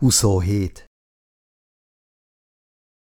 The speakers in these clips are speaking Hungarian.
27.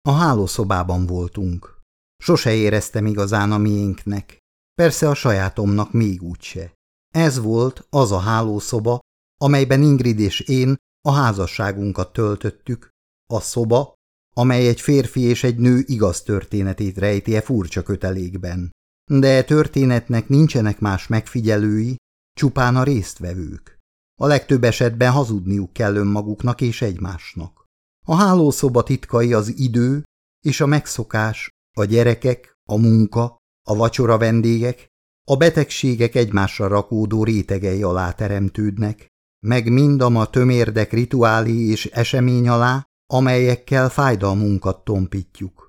A hálószobában voltunk. Sose éreztem igazán a miénknek. Persze a sajátomnak még úgyse. Ez volt az a hálószoba, amelyben Ingrid és én a házasságunkat töltöttük, a szoba, amely egy férfi és egy nő igaz történetét rejti e furcsa kötelékben. De e történetnek nincsenek más megfigyelői, csupán a résztvevők. A legtöbb esetben hazudniuk kell önmaguknak és egymásnak. A hálószoba titkai az idő és a megszokás, a gyerekek, a munka, a vacsora vendégek, a betegségek egymásra rakódó rétegei alá teremtődnek, meg ma tömérdek rituálé és esemény alá, amelyekkel fájdalmunkat tompítjuk.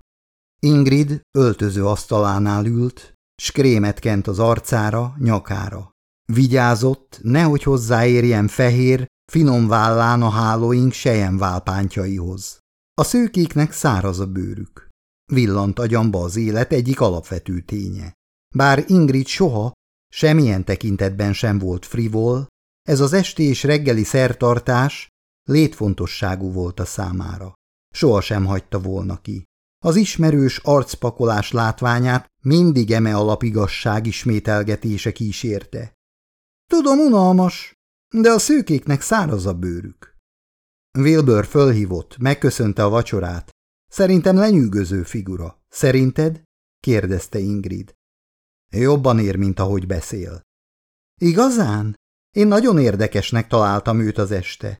Ingrid öltöző asztalánál ült, s kent az arcára, nyakára. Vigyázott, nehogy hozzáérjen fehér, finom vállán a hálóink válpántjaihoz. A szőkéknek száraz a bőrük. Villant agyamba az élet egyik alapvető ténye. Bár Ingrid soha, semmilyen tekintetben sem volt frivol, ez az esti és reggeli szertartás létfontosságú volt a számára. Soha sem hagyta volna ki. Az ismerős arcpakolás látványát mindig eme alapigasság ismételgetése kísérte. Tudom, unalmas, de a szőkéknek száraz a bőrük. Wilbur fölhívott, megköszönte a vacsorát. Szerintem lenyűgöző figura. Szerinted? kérdezte Ingrid. Jobban ér, mint ahogy beszél. Igazán? Én nagyon érdekesnek találtam őt az este.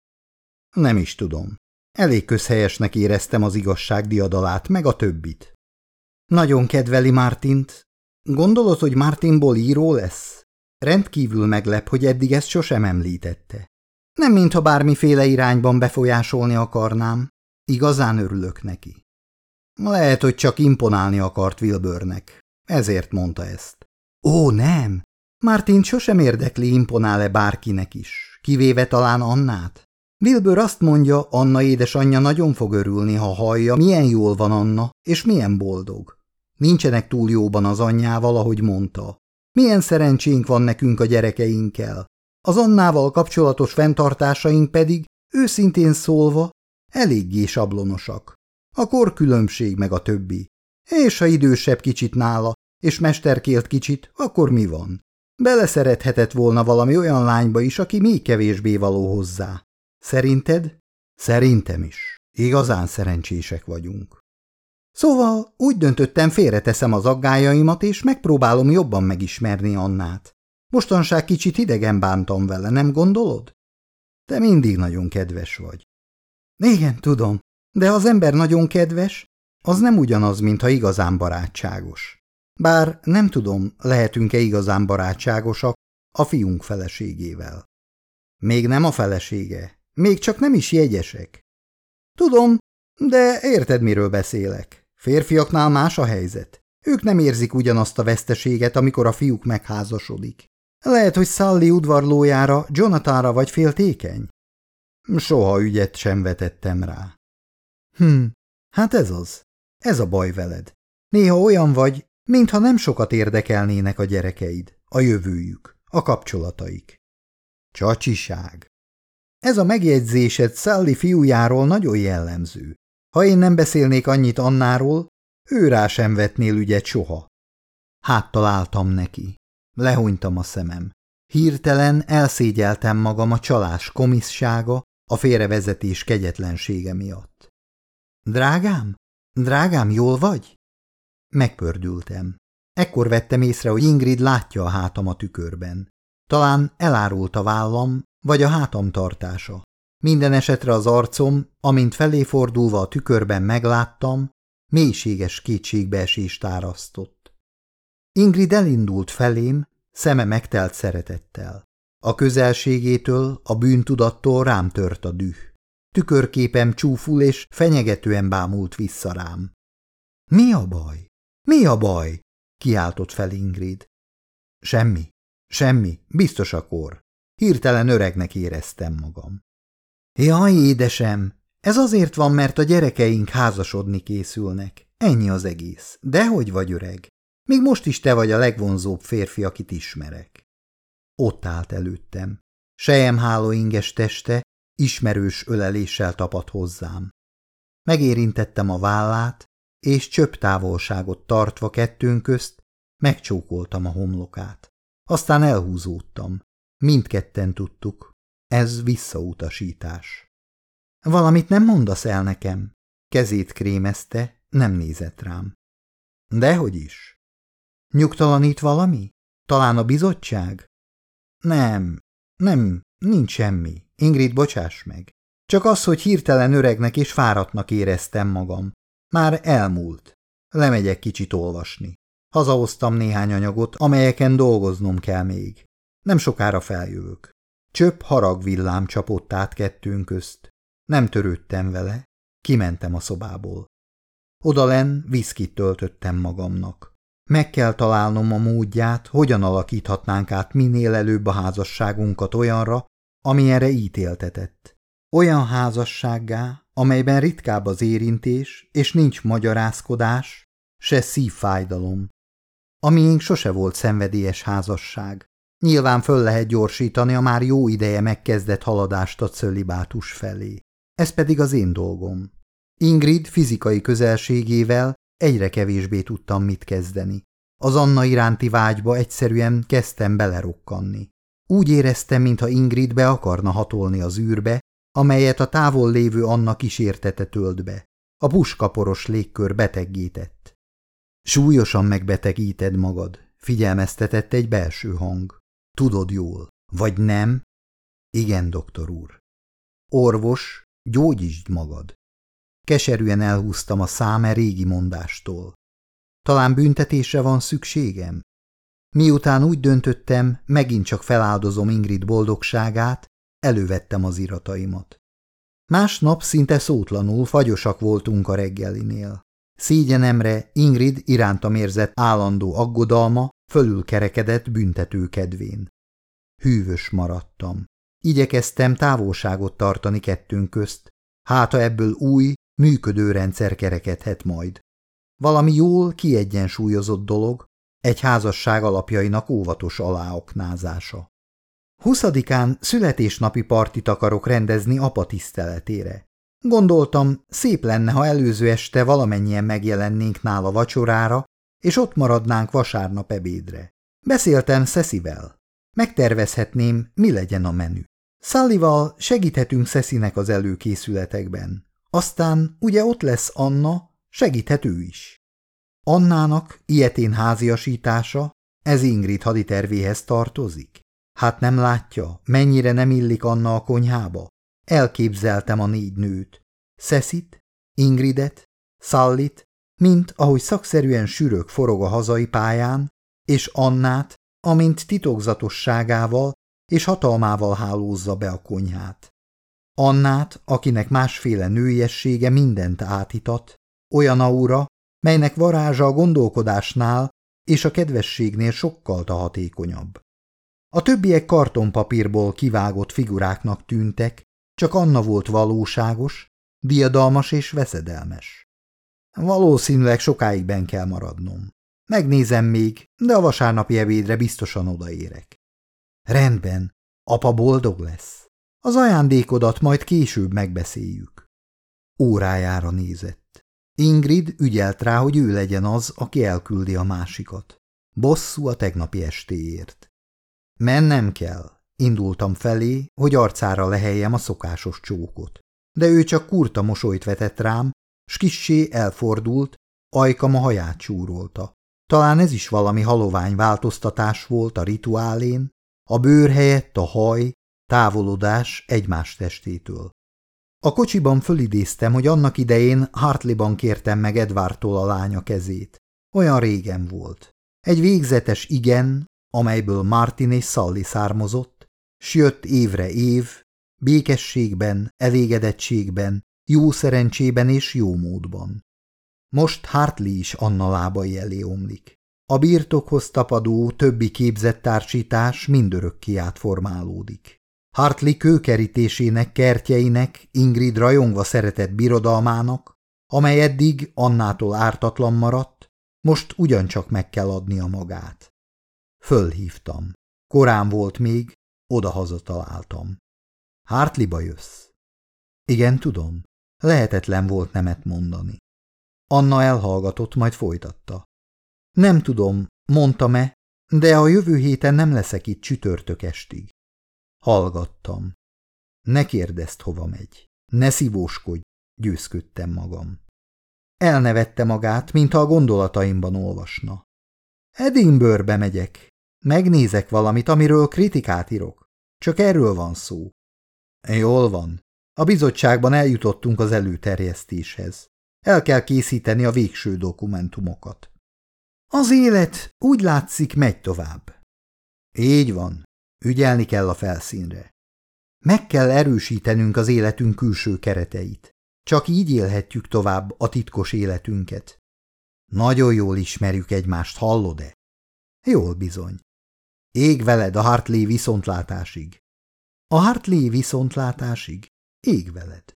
Nem is tudom. Elég közhelyesnek éreztem az igazság diadalát, meg a többit. Nagyon kedveli Martint. Gondolod, hogy Martinból író lesz? Rendkívül meglep, hogy eddig ezt sosem említette. Nem mintha bármiféle irányban befolyásolni akarnám. Igazán örülök neki. Lehet, hogy csak imponálni akart Wilburnek. Ezért mondta ezt. Ó, nem! Martin sosem érdekli, imponál-e bárkinek is, kivéve talán Annát. Wilbur azt mondja, Anna édesanyja nagyon fog örülni, ha hallja, milyen jól van Anna, és milyen boldog. Nincsenek túl jóban az anyjával, ahogy mondta. Milyen szerencsénk van nekünk a gyerekeinkkel. Az Annával kapcsolatos fenntartásaink pedig, őszintén szólva, eléggé sablonosak. A korkülönbség meg a többi. És ha idősebb kicsit nála, és mesterkélt kicsit, akkor mi van? Beleszerethetett volna valami olyan lányba is, aki még kevésbé való hozzá. Szerinted? Szerintem is. Igazán szerencsések vagyunk. Szóval úgy döntöttem, félreteszem az aggájaimat, és megpróbálom jobban megismerni Annát. Mostanság kicsit idegen bántam vele, nem gondolod? Te mindig nagyon kedves vagy. Igen, tudom, de az ember nagyon kedves, az nem ugyanaz, mintha igazán barátságos. Bár nem tudom, lehetünk-e igazán barátságosak a fiunk feleségével. Még nem a felesége, még csak nem is jegyesek. Tudom, de érted, miről beszélek. Férfiaknál más a helyzet. Ők nem érzik ugyanazt a veszteséget, amikor a fiúk megházasodik. Lehet, hogy Sally udvarlójára, Jonathanra vagy féltékeny? Soha ügyet sem vetettem rá. Hm, hát ez az. Ez a baj veled. Néha olyan vagy, mintha nem sokat érdekelnének a gyerekeid, a jövőjük, a kapcsolataik. Csacsiság. Ez a megjegyzésed Sally fiújáról nagyon jellemző. Ha én nem beszélnék annyit Annáról, ő rá sem vetnél ügyet soha. Háttal álltam neki. Lehonytam a szemem. Hirtelen elszégyeltem magam a csalás komissága, a félrevezetés kegyetlensége miatt. Drágám? Drágám, jól vagy? Megpördültem. Ekkor vettem észre, hogy Ingrid látja a hátam a tükörben. Talán elárult a vállam, vagy a hátam tartása. Minden esetre az amint felé fordulva a tükörben megláttam, mélységes kétségbeesést árasztott. Ingrid elindult felém, szeme megtelt szeretettel. A közelségétől, a bűntudattól rám tört a düh. Tükörképem csúful és fenyegetően bámult vissza rám. – Mi a baj? Mi a baj? – kiáltott fel Ingrid. – Semmi, semmi, biztos a kor. Hirtelen öregnek éreztem magam. Jaj, édesem, ez azért van, mert a gyerekeink házasodni készülnek. Ennyi az egész. Dehogy vagy öreg? Még most is te vagy a legvonzóbb férfi, akit ismerek. Ott állt előttem. Sejemháló inges teste, ismerős öleléssel tapadt hozzám. Megérintettem a vállát, és csöpp távolságot tartva kettőnk közt megcsókoltam a homlokát. Aztán elhúzódtam. Mindketten tudtuk. Ez visszautasítás. Valamit nem mondasz el nekem? Kezét krémezte, nem nézett rám. Dehogy is. Nyugtalanít valami? Talán a bizottság? Nem, nem, nincs semmi. Ingrid, bocsáss meg. Csak az, hogy hirtelen öregnek és fáradtnak éreztem magam. Már elmúlt. Lemegyek kicsit olvasni. Hazahoztam néhány anyagot, amelyeken dolgoznom kell még. Nem sokára feljövök. Csöpp haragvillám csapott át kettőnk közt. Nem törődtem vele. Kimentem a szobából. Odalen viszkit töltöttem magamnak. Meg kell találnom a módját, hogyan alakíthatnánk át minél előbb a házasságunkat olyanra, ami erre ítéltetett. Olyan házassággá, amelyben ritkább az érintés, és nincs magyarázkodás, se szívfájdalom. A miénk sose volt szenvedélyes házasság. Nyilván föl lehet gyorsítani a már jó ideje megkezdett haladást a cölibátus felé. Ez pedig az én dolgom. Ingrid fizikai közelségével egyre kevésbé tudtam mit kezdeni. Az Anna iránti vágyba egyszerűen kezdtem belerokkanni. Úgy éreztem, mintha Ingrid be akarna hatolni az űrbe, amelyet a távol lévő Anna kísértete tölt be. A puskaporos légkör beteggített. Súlyosan megbetegíted magad, figyelmeztetett egy belső hang. Tudod jól, vagy nem? Igen, doktor úr. Orvos, gyógyítsd magad. Keserűen elhúztam a száme régi mondástól. Talán büntetésre van szükségem? Miután úgy döntöttem, megint csak feláldozom Ingrid boldogságát, elővettem az irataimat. Másnap szinte szótlanul fagyosak voltunk a reggelinél. Szégyenemre Ingrid irántam érzett állandó aggodalma fölülkerekedett büntető kedvén. Hűvös maradtam. Igyekeztem távolságot tartani kettőnk közt, hát ha ebből új, működő rendszer kerekedhet majd. Valami jól kiegyensúlyozott dolog, egy házasság alapjainak óvatos aláoknázása. Huszadikán születésnapi partit akarok rendezni apa tiszteletére. Gondoltam, szép lenne, ha előző este valamennyien megjelennénk nála vacsorára, és ott maradnánk vasárnap ebédre. Beszéltem Szeszivel. Megtervezhetném, mi legyen a menü. Szallival segíthetünk Szeszinek az előkészületekben. Aztán ugye ott lesz Anna, segíthet ő is. Annának ilyetén háziasítása, ez Ingrid haditervéhez tartozik. Hát nem látja, mennyire nem illik Anna a konyhába? Elképzeltem a négy nőt. Szeszit, Ingridet, Szallit, mint ahogy szakszerűen sűrök forog a hazai pályán, és Annát, amint titokzatosságával és hatalmával hálózza be a konyhát. Annát, akinek másféle nőiessége mindent átitat, olyan aura, melynek varázsa a gondolkodásnál és a kedvességnél sokkal hatékonyabb. A többiek kartonpapírból kivágott figuráknak tűntek, csak Anna volt valóságos, diadalmas és veszedelmes. Valószínűleg sokáig ben kell maradnom. Megnézem még, de a vasárnapi ebédre biztosan odaérek. Rendben, apa boldog lesz. Az ajándékodat majd később megbeszéljük. Órájára nézett. Ingrid ügyelt rá, hogy ő legyen az, aki elküldi a másikat. Bosszú a tegnapi estéért. Mennem kell. Indultam felé, hogy arcára leheljem a szokásos csókot. De ő csak kurta mosolyt vetett rám, s kissé elfordult, ajkam a haját csúrolta. Talán ez is valami halovány változtatás volt a rituálén, a bőr helyett a haj, távolodás egymás testétől. A kocsiban fölidéztem, hogy annak idején Hartleyban kértem meg Edvártól a lánya kezét. Olyan régen volt. Egy végzetes igen, amelyből Martin és Sally származott, s jött évre év, békességben, elégedettségben, jó szerencsében és jó módban. Most Hartley is Anna lábai elé omlik. A birtokhoz tapadó többi képzett társítás mindörökké átformálódik. Hartley kőkerítésének, kertjeinek, Ingrid rajongva szeretett birodalmának, amely eddig Annától ártatlan maradt, most ugyancsak meg kell adnia magát. Fölhívtam. Korán volt még, odahaza találtam. Hartleyba jössz. Igen, tudom. Lehetetlen volt nemet mondani. Anna elhallgatott, majd folytatta. Nem tudom, mondtam-e, de a jövő héten nem leszek itt csütörtök estig. Hallgattam. Ne kérdezd, hova megy. Ne szívóskodj, győzködtem magam. Elnevette magát, mintha a gondolataimban olvasna. Edinburghbe megyek. Megnézek valamit, amiről kritikát írok. Csak erről van szó. Jól van. A bizottságban eljutottunk az előterjesztéshez. El kell készíteni a végső dokumentumokat. Az élet úgy látszik megy tovább. Így van. Ügyelni kell a felszínre. Meg kell erősítenünk az életünk külső kereteit. Csak így élhetjük tovább a titkos életünket. Nagyon jól ismerjük egymást, hallod-e? Jól bizony. Ég veled a Hartley viszontlátásig. A Hartley viszontlátásig? Ég veled.